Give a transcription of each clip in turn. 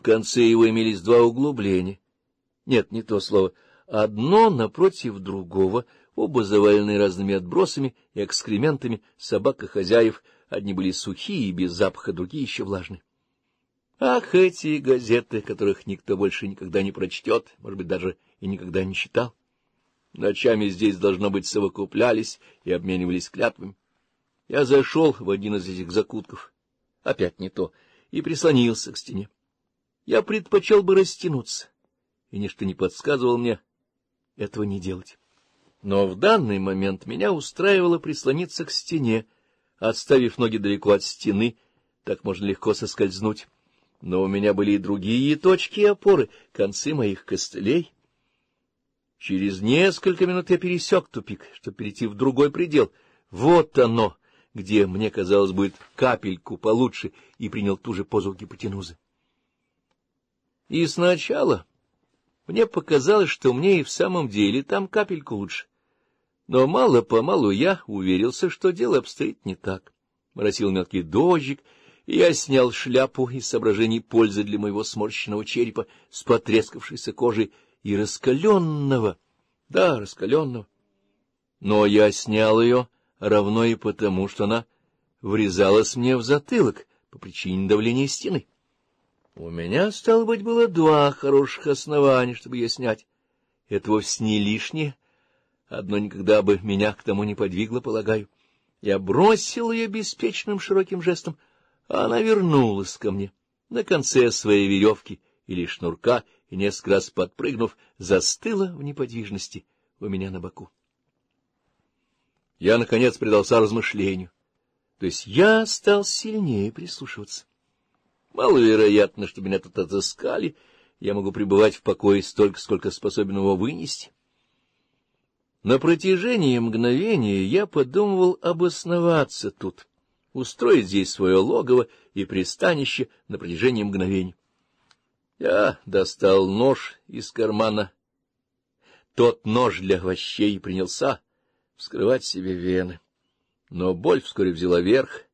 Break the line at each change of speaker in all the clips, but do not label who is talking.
В конце его имелись два углубления. Нет, не то слово. Одно напротив другого, оба заваленные разными отбросами и экскрементами собак и хозяев. Одни были сухие и без запаха, другие еще влажные. Ах, эти газеты, которых никто больше никогда не прочтет, может быть, даже и никогда не читал. Ночами здесь, должно быть, совокуплялись и обменивались клятвами. Я зашел в один из этих закутков, опять не то, и прислонился к стене. Я предпочел бы растянуться, и ничто не подсказывал мне этого не делать. Но в данный момент меня устраивало прислониться к стене, отставив ноги далеко от стены, так можно легко соскользнуть. Но у меня были и другие точки опоры, концы моих костылей. Через несколько минут я пересек тупик, чтобы перейти в другой предел. Вот оно, где, мне казалось, будет капельку получше, и принял ту же позу гипотенузы. И сначала мне показалось, что мне и в самом деле там капельку лучше. Но мало-помалу я уверился, что дело обстоит не так. Моросил мелкий дождик, и я снял шляпу из соображений пользы для моего сморщенного черепа с потрескавшейся кожей и раскаленного, да, раскаленного. Но я снял ее равно и потому, что она врезалась мне в затылок по причине давления стены. У меня, стало быть, было два хороших основания, чтобы ее снять. Это вовсе не лишнее. Одно никогда бы меня к тому не подвигло, полагаю. Я бросил ее беспечным широким жестом, а она вернулась ко мне на конце своей веревки или шнурка и, несколько раз подпрыгнув, застыла в неподвижности у меня на боку. Я, наконец, предался размышлению. То есть я стал сильнее прислушиваться. Маловероятно, чтобы меня тут отыскали. Я могу пребывать в покое столько, сколько способен его вынести. На протяжении мгновения я подумывал обосноваться тут, устроить здесь свое логово и пристанище на протяжении мгновений. Я достал нож из кармана, тот нож для овощей, и принялся вскрывать себе вены. Но боль вскоре взяла верх —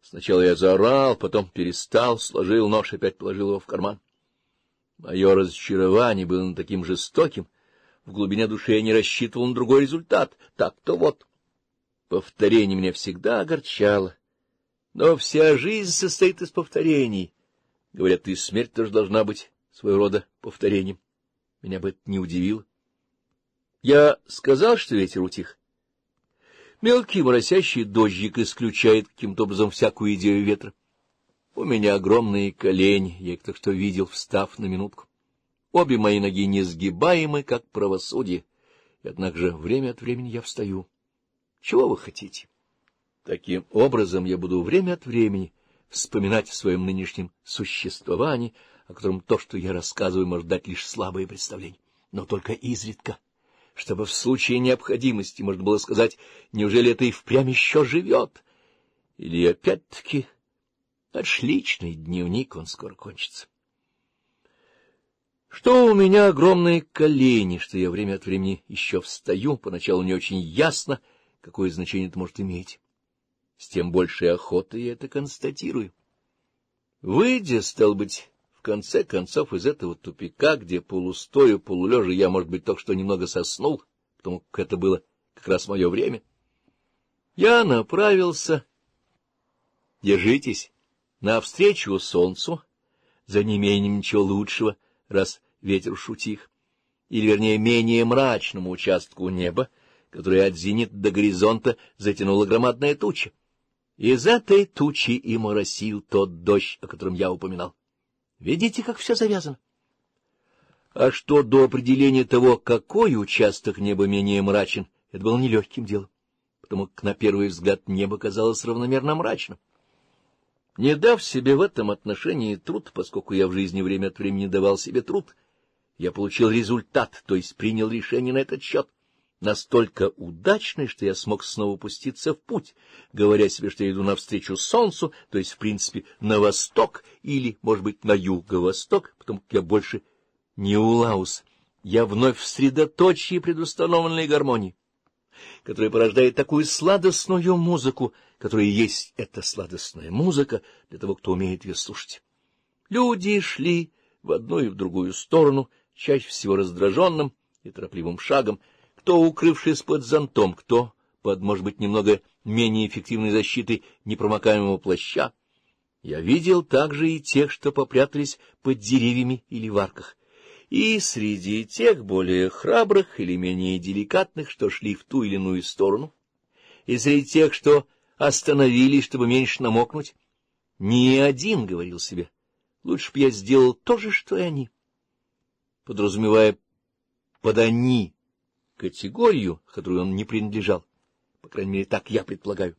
Сначала я заорал, потом перестал, сложил нож и опять положил его в карман. Мое разочарование было таким жестоким. В глубине души я не рассчитывал на другой результат. Так-то вот. Повторение меня всегда огорчало. Но вся жизнь состоит из повторений. Говорят, и смерть тоже должна быть своего рода повторением. Меня бы это не удивило. Я сказал, что ветер утих. Мелкий моросящий дождик исключает каким-то образом всякую идею ветра. У меня огромные колени, я их так что видел, встав на минутку. Обе мои ноги несгибаемы, как правосудие, и однако же время от времени я встаю. Чего вы хотите? Таким образом я буду время от времени вспоминать о своем нынешнем существовании, о котором то, что я рассказываю, может дать лишь слабое представление, но только изредка чтобы в случае необходимости можно было сказать, неужели это и впрямь еще живет? Или опять-таки отличный дневник, он скоро кончится. Что у меня огромные колени, что я время от времени еще встаю, поначалу не очень ясно, какое значение это может иметь. С тем большей охотой я это констатирую. Выйдя, стал быть, в конце концов, из этого тупика, где полустоя, полулежа, я, может быть, только что немного соснул, потому как это было как раз мое время, я направился, держитесь, навстречу солнцу, за неимением ничего лучшего, раз ветер шутих, или, вернее, менее мрачному участку неба, которое от зенита до горизонта затянула громадная туча. Из этой тучи и моросил тот дождь, о котором я упоминал. Видите, как все завязано. А что до определения того, какой участок неба менее мрачен, это было нелегким делом, потому как на первый взгляд небо казалось равномерно мрачным. Не дав себе в этом отношении труд, поскольку я в жизни время от времени давал себе труд, я получил результат, то есть принял решение на этот счет — настолько удачной, что я смог снова пуститься в путь, говоря себе, что я иду навстречу солнцу, то есть, в принципе, на восток или, может быть, на юго-восток, потому как я больше не у Лаус. Я вновь в средоточии предустановленной гармонии, которая порождает такую сладостную музыку, которая есть эта сладостная музыка для того, кто умеет ее слушать. Люди шли в одну и в другую сторону, чаще всего раздраженным и торопливым шагом, кто, укрывшись под зонтом, кто под, может быть, немного менее эффективной защитой непромокаемого плаща. Я видел также и тех, что попрятались под деревьями или варках, и среди тех более храбрых или менее деликатных, что шли в ту или иную сторону, и среди тех, что остановились, чтобы меньше намокнуть. Ни один говорил себе, лучше б я сделал то же, что и они, подразумевая под «они» категорию, которой он не принадлежал. По крайней мере, так я предполагаю.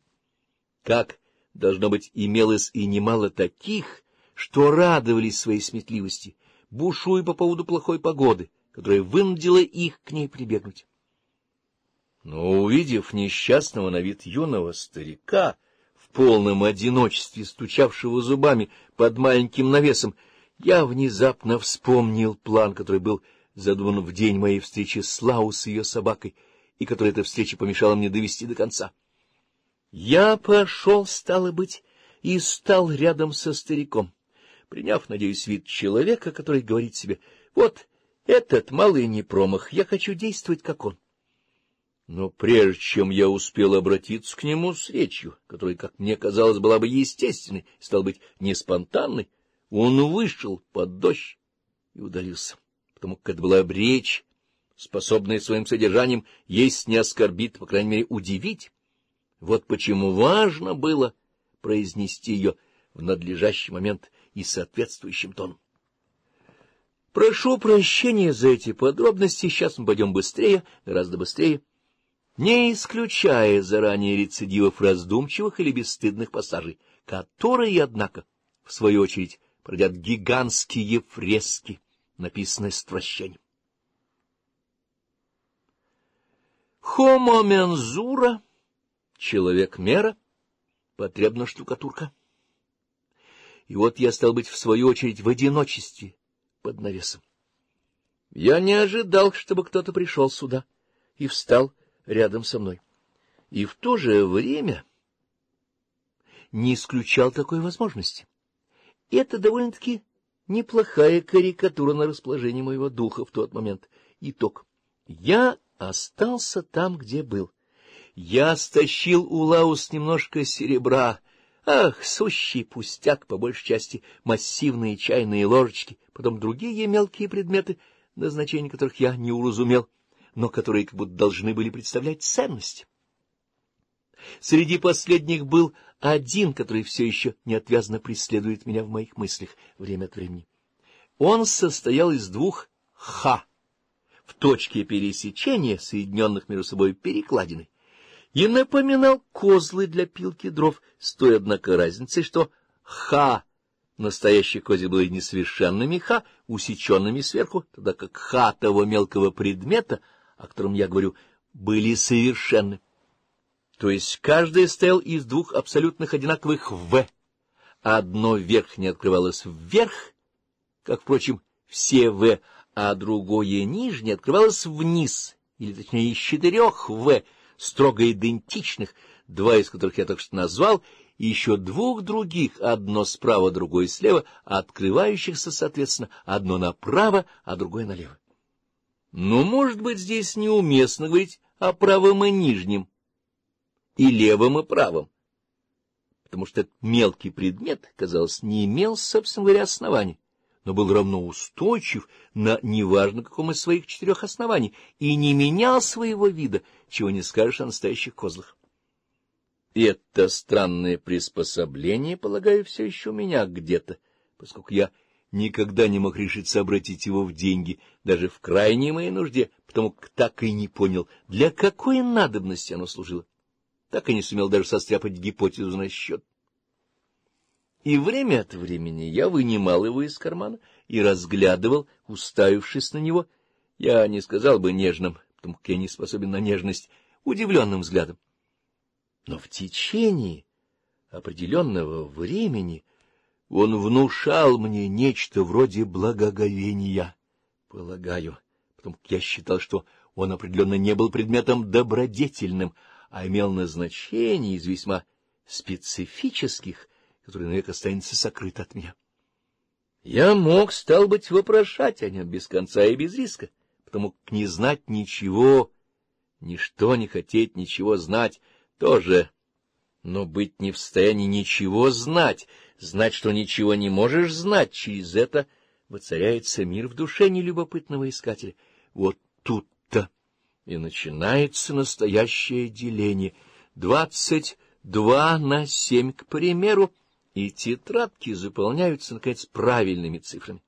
Как, должно быть, имелось и немало таких, что радовались своей сметливости, бушуя по поводу плохой погоды, которая вынудила их к ней прибегнуть. Но, увидев несчастного на вид юного старика, в полном одиночестве стучавшего зубами под маленьким навесом, я внезапно вспомнил план, который был задуман в день моей встречи с Лау с ее собакой, и которая эта встреча помешала мне довести до конца. Я пошел, стало быть, и стал рядом со стариком, приняв, надеюсь, вид человека, который говорит себе, «Вот этот малый не промах, я хочу действовать, как он». Но прежде чем я успел обратиться к нему с речью, которая, как мне казалось, была бы естественной, стал быть, не спонтанной, он вышел под дождь и удалился потому как это была речь, способная своим содержанием, есть не оскорбить, по крайней мере, удивить. Вот почему важно было произнести ее в надлежащий момент и соответствующим тоном. Прошу прощения за эти подробности, сейчас мы пойдем быстрее, гораздо быстрее, не исключая заранее рецидивов раздумчивых или бесстыдных пассажей, которые, однако, в свою очередь, пройдят гигантские фрески написанное с отвращением. Хомо мензура, человек-мера, потребна штукатурка. И вот я стал быть, в свою очередь, в одиночестве под навесом. Я не ожидал, чтобы кто-то пришел сюда и встал рядом со мной. И в то же время не исключал такой возможности. Это довольно-таки неплохая карикатура на расположение моего духа в тот момент. Итог. Я остался там, где был. Я стащил у Лаус немножко серебра. Ах, сущий пустяк, по большей части массивные чайные ложечки, потом другие мелкие предметы, назначение которых я не уразумел, но которые как будто должны были представлять ценность. Среди последних был один, который все еще неотвязно преследует меня в моих мыслях время от времени. Он состоял из двух «ха» в точке пересечения, соединенных между собой перекладиной, и напоминал козлы для пилки дров, с той, однако, разницей, что «ха» настоящих козел были несовершенными «ха», усеченными сверху, тогда как «ха» того мелкого предмета, о котором я говорю, были совершенны то есть каждый стоял из двух абсолютных одинаковых «В». Одно верхнее открывалось вверх, как, впрочем, все «В», а другое нижнее открывалось вниз, или, точнее, из четырех «В», строго идентичных, два из которых я так что назвал, и еще двух других, одно справа, другое слева, открывающихся, соответственно, одно направо, а другое налево. Но, может быть, здесь неуместно говорить о правом и нижнем, и левым, и правым, потому что этот мелкий предмет, казалось, не имел, собственно говоря, оснований, но был равно устойчив на неважно каком из своих четырех оснований и не менял своего вида, чего не скажешь о настоящих козлах. Это странное приспособление, полагаю, все еще у меня где-то, поскольку я никогда не мог решиться обратить его в деньги, даже в крайней моей нужде, потому как так и не понял, для какой надобности оно служило так и не сумел даже состряпать гипотезу на счет. И время от времени я вынимал его из кармана и разглядывал, уставившись на него, я не сказал бы нежным, потому как я не способен на нежность, удивленным взглядом. Но в течение определенного времени он внушал мне нечто вроде благоговения, полагаю, потому как я считал, что он определенно не был предметом добродетельным, а имел назначение из весьма специфических, которые навек останется сокрыт от меня. Я мог, стал быть, вопрошать о нем без конца и без риска, потому к не знать ничего, ничто не хотеть ничего знать тоже, но быть не в состоянии ничего знать, знать, что ничего не можешь знать, через это воцаряется мир в душе нелюбопытного искателя. Вот тут и начинается настоящее деление. Двадцать два на семь, к примеру, и тетрадки заполняются, наконец, правильными цифрами.